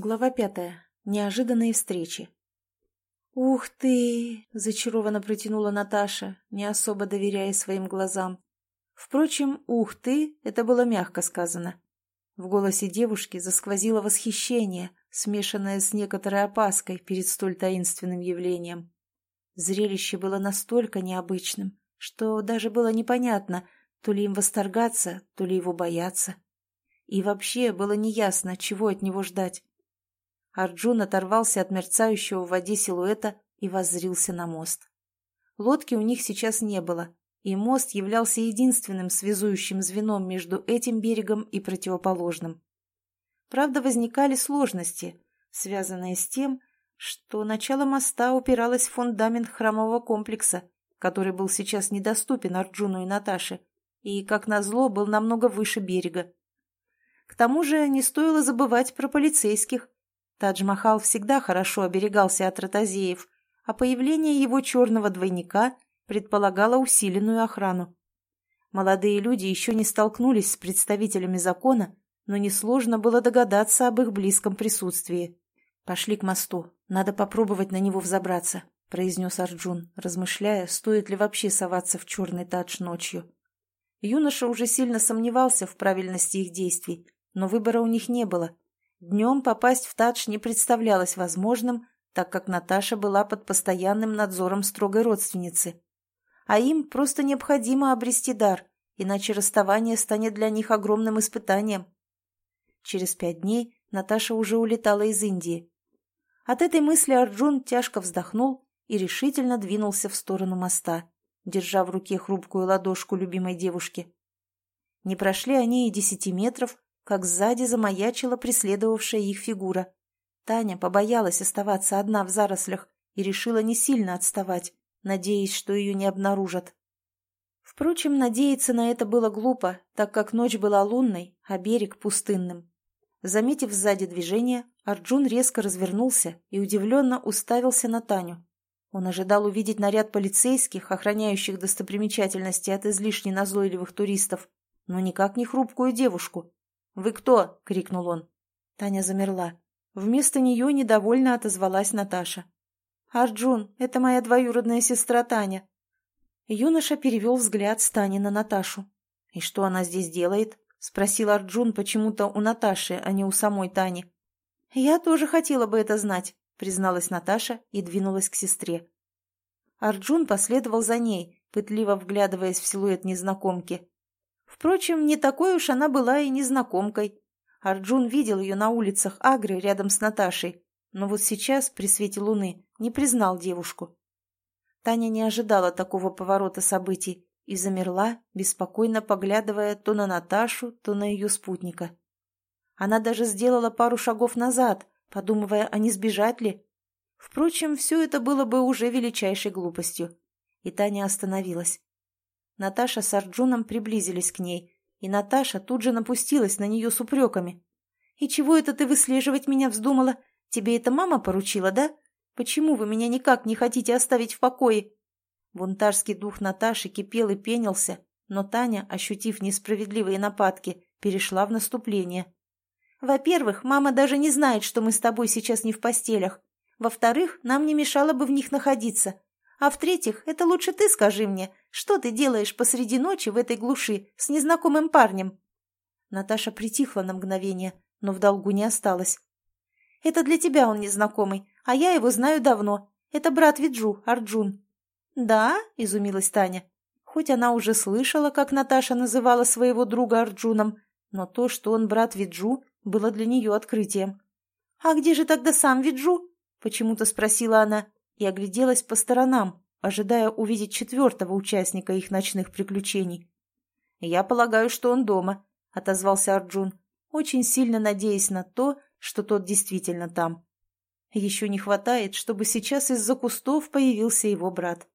Глава пятая. Неожиданные встречи. «Ух ты!» – зачарованно протянула Наташа, не особо доверяя своим глазам. Впрочем, «ух ты» – это было мягко сказано. В голосе девушки засквозило восхищение, смешанное с некоторой опаской перед столь таинственным явлением. Зрелище было настолько необычным, что даже было непонятно, то ли им восторгаться, то ли его бояться. И вообще было неясно, чего от него ждать. Арджун оторвался от мерцающего в воде силуэта и воззрился на мост. Лодки у них сейчас не было, и мост являлся единственным связующим звеном между этим берегом и противоположным. Правда, возникали сложности, связанные с тем, что начало моста упиралось в фундамент храмового комплекса, который был сейчас недоступен Арджуну и Наташе, и, как назло, был намного выше берега. К тому же не стоило забывать про полицейских, Тадж-Махал всегда хорошо оберегался от ротозеев, а появление его черного двойника предполагало усиленную охрану. Молодые люди еще не столкнулись с представителями закона, но несложно было догадаться об их близком присутствии. «Пошли к мосту. Надо попробовать на него взобраться», — произнес Арджун, размышляя, стоит ли вообще соваться в черный тадж ночью. Юноша уже сильно сомневался в правильности их действий, но выбора у них не было — Днем попасть в Тадж не представлялось возможным, так как Наташа была под постоянным надзором строгой родственницы. А им просто необходимо обрести дар, иначе расставание станет для них огромным испытанием. Через пять дней Наташа уже улетала из Индии. От этой мысли Арджун тяжко вздохнул и решительно двинулся в сторону моста, держа в руке хрупкую ладошку любимой девушки. Не прошли они и десяти метров, как сзади замаячила преследовавшая их фигура. Таня побоялась оставаться одна в зарослях и решила не сильно отставать, надеясь, что ее не обнаружат. Впрочем, надеяться на это было глупо, так как ночь была лунной, а берег пустынным. Заметив сзади движение, Арджун резко развернулся и удивленно уставился на Таню. Он ожидал увидеть наряд полицейских, охраняющих достопримечательности от излишне назойливых туристов, но никак не хрупкую девушку. «Вы кто?» — крикнул он. Таня замерла. Вместо нее недовольно отозвалась Наташа. «Арджун, это моя двоюродная сестра Таня». Юноша перевел взгляд с Тани на Наташу. «И что она здесь делает?» — спросил Арджун почему-то у Наташи, а не у самой Тани. «Я тоже хотела бы это знать», — призналась Наташа и двинулась к сестре. Арджун последовал за ней, пытливо вглядываясь в силуэт незнакомки. Впрочем, не такой уж она была и незнакомкой. Арджун видел ее на улицах Агры рядом с Наташей, но вот сейчас, при свете луны, не признал девушку. Таня не ожидала такого поворота событий и замерла, беспокойно поглядывая то на Наташу, то на ее спутника. Она даже сделала пару шагов назад, подумывая, а не сбежать ли. Впрочем, все это было бы уже величайшей глупостью. И Таня остановилась. Наташа с Арджуном приблизились к ней, и Наташа тут же напустилась на нее с упреками. «И чего это ты выслеживать меня вздумала? Тебе это мама поручила, да? Почему вы меня никак не хотите оставить в покое?» Бунтарский дух Наташи кипел и пенился, но Таня, ощутив несправедливые нападки, перешла в наступление. «Во-первых, мама даже не знает, что мы с тобой сейчас не в постелях. Во-вторых, нам не мешало бы в них находиться. А в-третьих, это лучше ты скажи мне, что ты делаешь посреди ночи в этой глуши с незнакомым парнем?» Наташа притихла на мгновение, но в долгу не осталась. «Это для тебя он незнакомый, а я его знаю давно. Это брат Виджу, Арджун». «Да?» – изумилась Таня. Хоть она уже слышала, как Наташа называла своего друга Арджуном, но то, что он брат Виджу, было для нее открытием. «А где же тогда сам Виджу?» – почему-то спросила она и огляделась по сторонам, ожидая увидеть четвертого участника их ночных приключений. «Я полагаю, что он дома», — отозвался Арджун, очень сильно надеясь на то, что тот действительно там. Еще не хватает, чтобы сейчас из-за кустов появился его брат.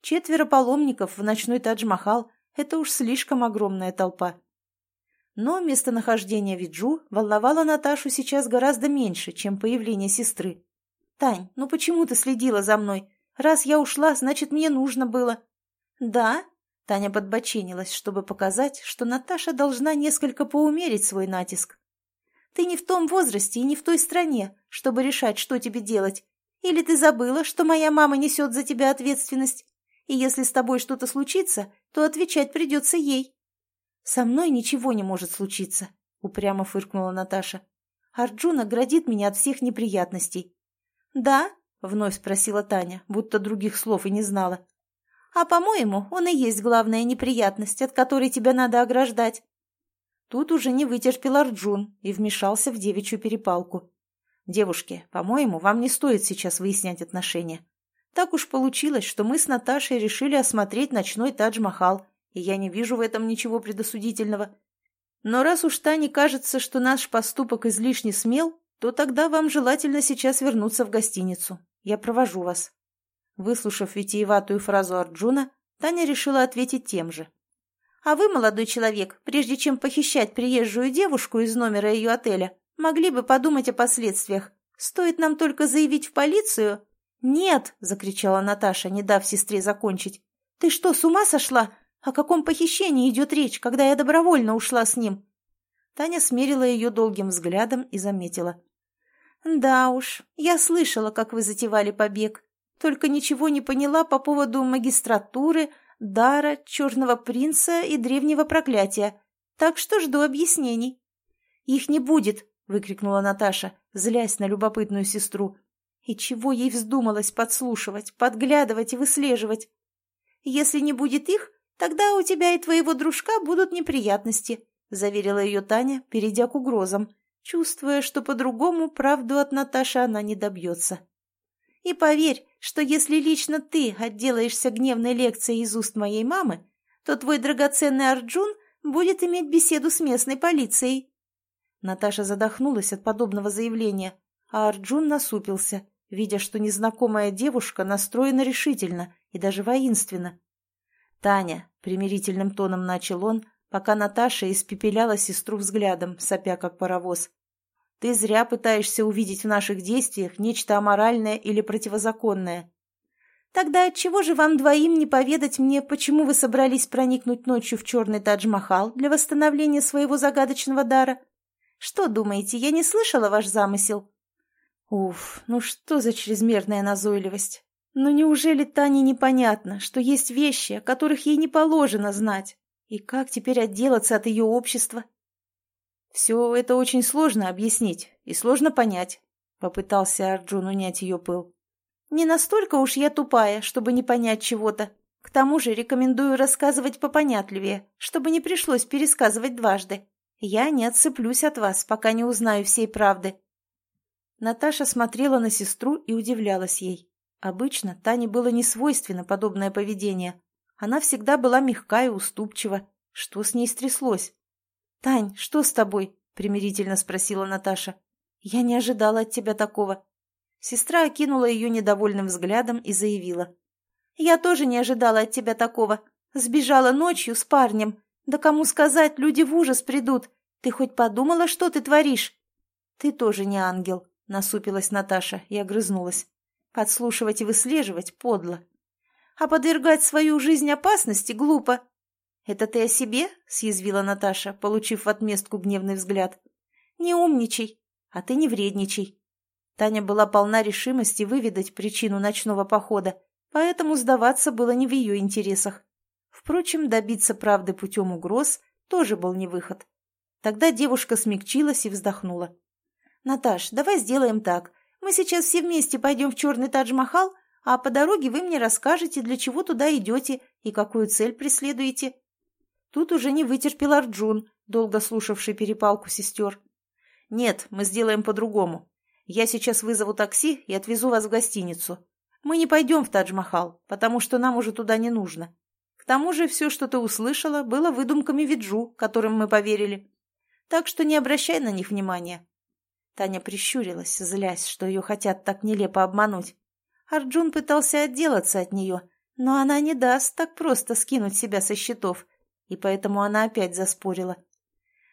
Четверо паломников в ночной Тадж-Махал — это уж слишком огромная толпа. Но местонахождение Виджу волновало Наташу сейчас гораздо меньше, чем появление сестры. «Тань, ну почему ты следила за мной? Раз я ушла, значит, мне нужно было». «Да?» — Таня подбоченилась, чтобы показать, что Наташа должна несколько поумерить свой натиск. Ты не в том возрасте и не в той стране, чтобы решать, что тебе делать. Или ты забыла, что моя мама несет за тебя ответственность? И если с тобой что-то случится, то отвечать придется ей. Со мной ничего не может случиться, упрямо фыркнула Наташа. Арджуна градит меня от всех неприятностей. Да? Вновь спросила Таня, будто других слов и не знала. А, по-моему, он и есть главная неприятность, от которой тебя надо ограждать. Тут уже не вытерпел Арджун и вмешался в девичью перепалку. «Девушки, по-моему, вам не стоит сейчас выяснять отношения. Так уж получилось, что мы с Наташей решили осмотреть ночной Тадж-Махал, и я не вижу в этом ничего предосудительного. Но раз уж Тане кажется, что наш поступок излишне смел, то тогда вам желательно сейчас вернуться в гостиницу. Я провожу вас». Выслушав витиеватую фразу Арджуна, Таня решила ответить тем же. «А вы, молодой человек, прежде чем похищать приезжую девушку из номера ее отеля, могли бы подумать о последствиях. Стоит нам только заявить в полицию...» «Нет!» — закричала Наташа, не дав сестре закончить. «Ты что, с ума сошла? О каком похищении идет речь, когда я добровольно ушла с ним?» Таня смерила ее долгим взглядом и заметила. «Да уж, я слышала, как вы затевали побег. Только ничего не поняла по поводу магистратуры, дара, черного принца и древнего проклятия. Так что жду объяснений». «Их не будет!» — выкрикнула Наташа, злясь на любопытную сестру. И чего ей вздумалось подслушивать, подглядывать и выслеживать? Если не будет их, тогда у тебя и твоего дружка будут неприятности, заверила ее Таня, перейдя к угрозам, чувствуя, что по-другому правду от Наташи она не добьется. И поверь, что если лично ты отделаешься гневной лекцией из уст моей мамы, то твой драгоценный Арджун будет иметь беседу с местной полицией. Наташа задохнулась от подобного заявления, а Арджун насупился, видя, что незнакомая девушка настроена решительно и даже воинственно. «Таня», — примирительным тоном начал он, пока Наташа испепеляла сестру взглядом, сопя как паровоз. «Ты зря пытаешься увидеть в наших действиях нечто аморальное или противозаконное». «Тогда отчего же вам двоим не поведать мне, почему вы собрались проникнуть ночью в черный Тадж-Махал для восстановления своего загадочного дара? Что думаете, я не слышала ваш замысел?» Уф, ну что за чрезмерная назойливость? Ну неужели Тане непонятно, что есть вещи, о которых ей не положено знать? И как теперь отделаться от ее общества? Все это очень сложно объяснить и сложно понять, попытался Арджун унять ее пыл. Не настолько уж я тупая, чтобы не понять чего-то. К тому же рекомендую рассказывать попонятливее, чтобы не пришлось пересказывать дважды. Я не отцеплюсь от вас, пока не узнаю всей правды. Наташа смотрела на сестру и удивлялась ей. Обычно Тане было не свойственно подобное поведение. Она всегда была мягка и уступчива. Что с ней стряслось? «Тань, что с тобой?» — примирительно спросила Наташа. «Я не ожидала от тебя такого». Сестра окинула ее недовольным взглядом и заявила. «Я тоже не ожидала от тебя такого. Сбежала ночью с парнем. Да кому сказать, люди в ужас придут. Ты хоть подумала, что ты творишь?» «Ты тоже не ангел», насупилась Наташа и огрызнулась. Подслушивать и выслеживать подло. А подвергать свою жизнь опасности глупо. «Это ты о себе?» — съязвила Наташа, получив в отместку гневный взгляд. «Не умничай, а ты не вредничай». Таня была полна решимости выведать причину ночного похода, поэтому сдаваться было не в ее интересах. Впрочем, добиться правды путем угроз тоже был не выход. Тогда девушка смягчилась и вздохнула. «Наташ, давай сделаем так. Мы сейчас все вместе пойдем в черный Тадж-Махал, а по дороге вы мне расскажете, для чего туда идете и какую цель преследуете». Тут уже не вытерпел Арджун, долго слушавший перепалку сестер. «Нет, мы сделаем по-другому. Я сейчас вызову такси и отвезу вас в гостиницу. Мы не пойдем в Тадж-Махал, потому что нам уже туда не нужно. К тому же все, что ты услышала, было выдумками Виджу, которым мы поверили. Так что не обращай на них внимания. Таня прищурилась, злясь, что ее хотят так нелепо обмануть. Арджун пытался отделаться от нее, но она не даст так просто скинуть себя со счетов, и поэтому она опять заспорила.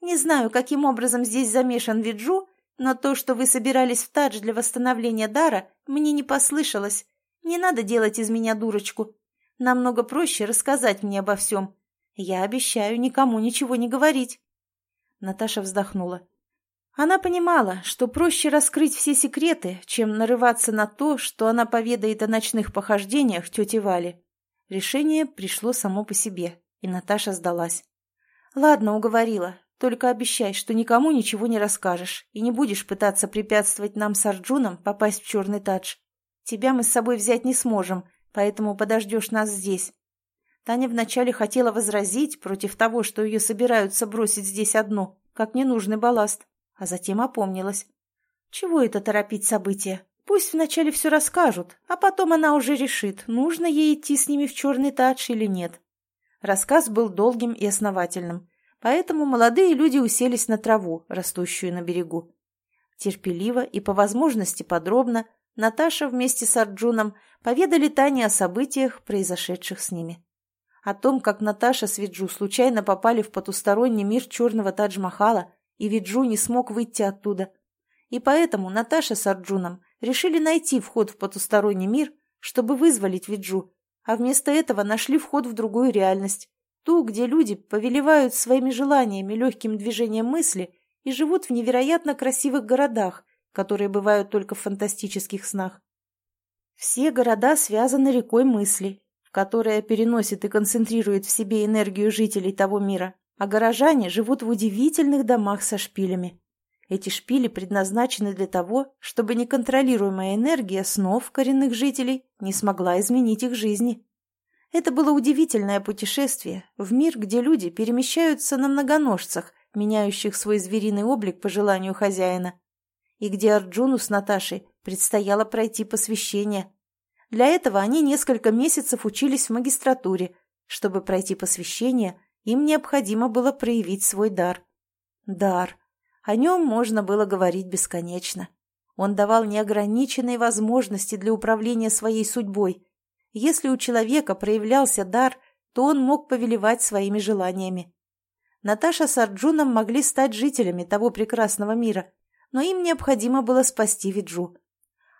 «Не знаю, каким образом здесь замешан Виджу, но то, что вы собирались в Тадж для восстановления дара, мне не послышалось. Не надо делать из меня дурочку. Намного проще рассказать мне обо всем. Я обещаю никому ничего не говорить». Наташа вздохнула. Она понимала, что проще раскрыть все секреты, чем нарываться на то, что она поведает о ночных похождениях тети Вали. Решение пришло само по себе, и Наташа сдалась. «Ладно, уговорила. Только обещай, что никому ничего не расскажешь и не будешь пытаться препятствовать нам с Арджуном попасть в черный тадж. Тебя мы с собой взять не сможем, поэтому подождешь нас здесь». Таня вначале хотела возразить против того, что ее собираются бросить здесь одну, как ненужный балласт, а затем опомнилась. Чего это торопить события? Пусть вначале все расскажут, а потом она уже решит, нужно ей идти с ними в черный тадж или нет. Рассказ был долгим и основательным, поэтому молодые люди уселись на траву, растущую на берегу. Терпеливо и по возможности подробно Наташа вместе с Арджуном поведали Тане о событиях, произошедших с ними. О том, как Наташа с Виджу случайно попали в потусторонний мир черного Тадж-Махала, и Виджу не смог выйти оттуда. И поэтому Наташа с Арджуном решили найти вход в потусторонний мир, чтобы вызволить Виджу, а вместо этого нашли вход в другую реальность, ту, где люди повелевают своими желаниями легким движением мысли и живут в невероятно красивых городах, которые бывают только в фантастических снах. Все города связаны рекой мысли, которая переносит и концентрирует в себе энергию жителей того мира, а горожане живут в удивительных домах со шпилями. Эти шпили предназначены для того, чтобы неконтролируемая энергия снов коренных жителей не смогла изменить их жизни. Это было удивительное путешествие в мир, где люди перемещаются на многоножцах, меняющих свой звериный облик по желанию хозяина, и где Арджуну с Наташей предстояло пройти посвящение. Для этого они несколько месяцев учились в магистратуре. Чтобы пройти посвящение, им необходимо было проявить свой дар. Дар. О нем можно было говорить бесконечно. Он давал неограниченные возможности для управления своей судьбой. Если у человека проявлялся дар, то он мог повелевать своими желаниями. Наташа с Арджуном могли стать жителями того прекрасного мира, но им необходимо было спасти Виджу.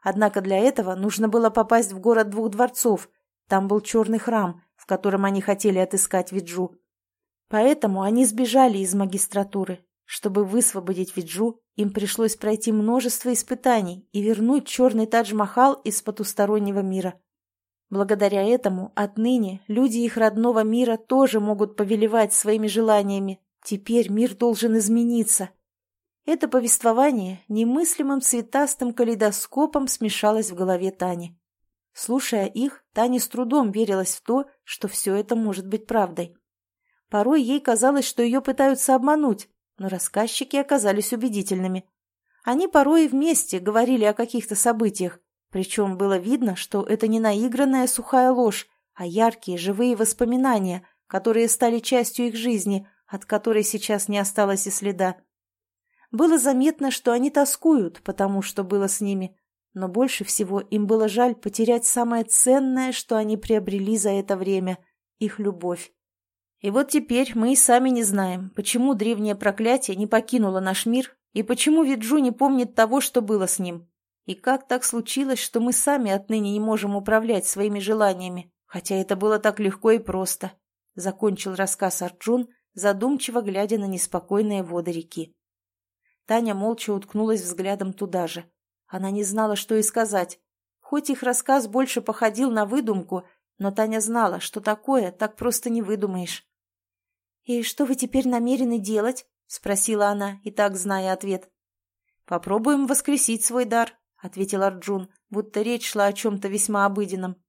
Однако для этого нужно было попасть в город двух дворцов. Там был черный храм, в котором они хотели отыскать Виджу. Поэтому они сбежали из магистратуры, чтобы высвободить Виджу, им пришлось пройти множество испытаний и вернуть черный Тадж-Махал из потустороннего мира. Благодаря этому отныне люди их родного мира тоже могут повелевать своими желаниями. Теперь мир должен измениться. Это повествование немыслимым цветастым калейдоскопом смешалось в голове Тани. Слушая их, Таня с трудом верилась в то, что все это может быть правдой. Порой ей казалось, что ее пытаются обмануть, но рассказчики оказались убедительными. Они порой вместе говорили о каких-то событиях, причем было видно, что это не наигранная сухая ложь, а яркие живые воспоминания, которые стали частью их жизни, от которой сейчас не осталось и следа. Было заметно, что они тоскуют, потому что было с ними, но больше всего им было жаль потерять самое ценное, что они приобрели за это время – их любовь. И вот теперь мы и сами не знаем, почему древнее проклятие не покинуло наш мир и почему Виджу не помнит того, что было с ним. И как так случилось, что мы сами отныне не можем управлять своими желаниями, хотя это было так легко и просто. Закончил рассказ Арджун, задумчиво глядя на неспокойные воды реки. Таня молча уткнулась взглядом туда же. Она не знала, что и сказать. Хоть их рассказ больше походил на выдумку, но Таня знала, что такое так просто не выдумаешь. «И что вы теперь намерены делать?» — спросила она, и так зная ответ. «Попробуем воскресить свой дар», — ответил Арджун, будто речь шла о чем-то весьма обыденном.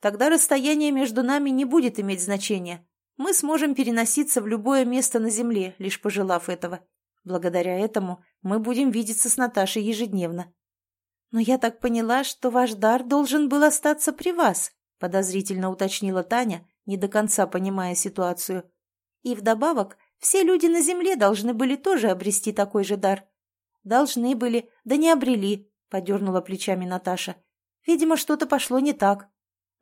«Тогда расстояние между нами не будет иметь значения. Мы сможем переноситься в любое место на Земле, лишь пожелав этого. Благодаря этому мы будем видеться с Наташей ежедневно». «Но я так поняла, что ваш дар должен был остаться при вас», — подозрительно уточнила Таня, не до конца понимая ситуацию. И вдобавок, все люди на земле должны были тоже обрести такой же дар. Должны были, да не обрели, подернула плечами Наташа. Видимо, что-то пошло не так.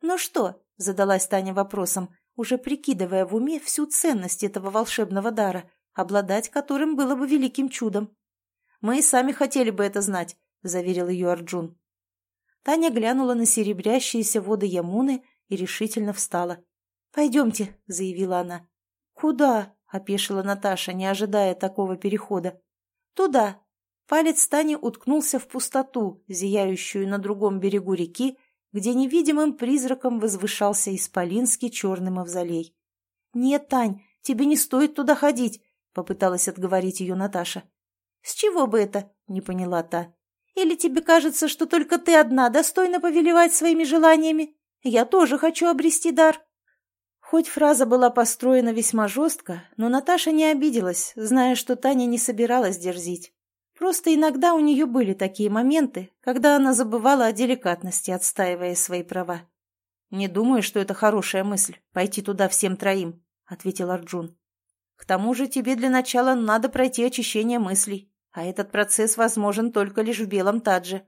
Ну что? Задалась Таня вопросом, уже прикидывая в уме всю ценность этого волшебного дара, обладать которым было бы великим чудом. Мы и сами хотели бы это знать, заверил ее Арджун. Таня глянула на серебрящиеся воды Ямуны и решительно встала. «Пойдемте», — заявила она. «Куда?» — опешила Наташа, не ожидая такого перехода. «Туда», Палец Тани уткнулся в пустоту, зияющую на другом берегу реки, где невидимым призраком возвышался исполинский черный мавзолей. «Нет, Тань, тебе не стоит туда ходить», — попыталась отговорить ее Наташа. «С чего бы это?» — не поняла та. «Или тебе кажется, что только ты одна достойна повелевать своими желаниями? Я тоже хочу обрести дар». Хоть фраза была построена весьма жестко, но Наташа не обиделась, зная, что Таня не собиралась дерзить. Просто иногда у нее были такие моменты, когда она забывала о деликатности, отстаивая свои права. «Не думаю, что это хорошая мысль — пойти туда всем троим», — ответил Арджун. «К тому же тебе для начала надо пройти очищение мыслей, а этот процесс возможен только лишь в белом тадже».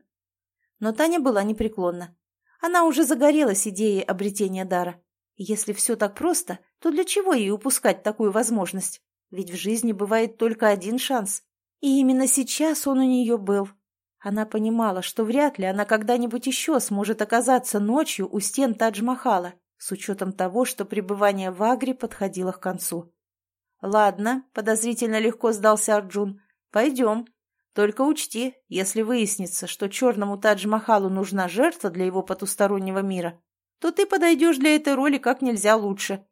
Но Таня была непреклонна. Она уже загорелась идеей обретения дара. Если все так просто, то для чего ей упускать такую возможность? Ведь в жизни бывает только один шанс. И именно сейчас он у нее был. Она понимала, что вряд ли она когда-нибудь еще сможет оказаться ночью у стен Тадж-Махала, с учетом того, что пребывание в Агре подходило к концу. «Ладно», — подозрительно легко сдался Арджун, — «пойдем. Только учти, если выяснится, что черному Тадж-Махалу нужна жертва для его потустороннего мира, то ты подойдешь для этой роли как нельзя лучше.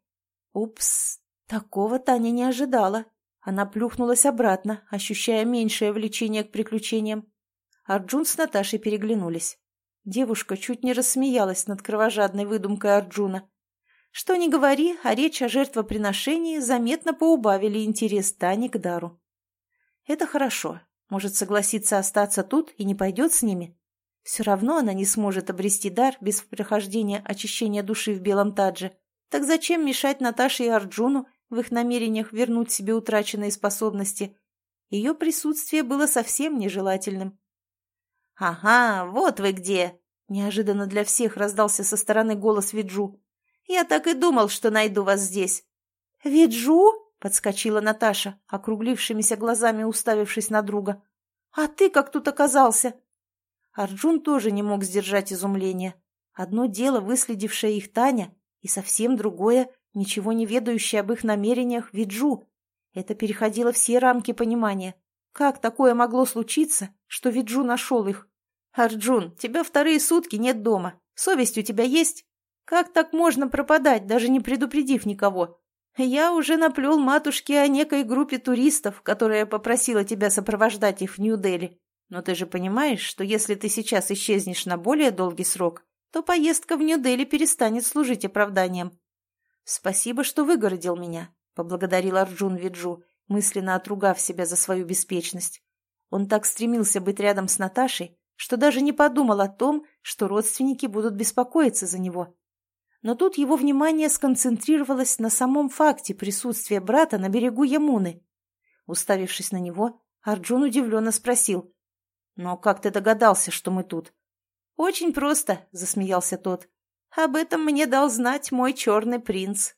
Упс, такого Таня не ожидала. Она плюхнулась обратно, ощущая меньшее влечение к приключениям. Арджун с Наташей переглянулись. Девушка чуть не рассмеялась над кровожадной выдумкой Арджуна. Что ни говори, а речь о жертвоприношении заметно поубавили интерес Тани к дару. Это хорошо. Может согласиться остаться тут и не пойдет с ними? Все равно она не сможет обрести дар без прохождения очищения души в белом тадже. Так зачем мешать Наташе и Арджуну в их намерениях вернуть себе утраченные способности? Ее присутствие было совсем нежелательным. «Ага, вот вы где!» — неожиданно для всех раздался со стороны голос Виджу. «Я так и думал, что найду вас здесь». «Виджу?» — подскочила Наташа, округлившимися глазами уставившись на друга. «А ты как тут оказался?» Арджун тоже не мог сдержать изумления. Одно дело выследившая их Таня, и совсем другое, ничего не ведающая об их намерениях Виджу. Это переходило все рамки понимания. Как такое могло случиться, что Виджу нашел их? «Арджун, тебя вторые сутки нет дома. Совесть у тебя есть? Как так можно пропадать, даже не предупредив никого? Я уже наплел матушке о некой группе туристов, которая попросила тебя сопровождать их в Нью-Дели. Но ты же понимаешь, что если ты сейчас исчезнешь на более долгий срок, то поездка в Нью-Дели перестанет служить оправданием. Спасибо, что выгородил меня, — поблагодарил Арджун Виджу, мысленно отругав себя за свою беспечность. Он так стремился быть рядом с Наташей, что даже не подумал о том, что родственники будут беспокоиться за него. Но тут его внимание сконцентрировалось на самом факте присутствия брата на берегу Ямуны. Уставившись на него, Арджун удивленно спросил, «Но как ты догадался, что мы тут?» «Очень просто», — засмеялся тот. «Об этом мне дал знать мой черный принц».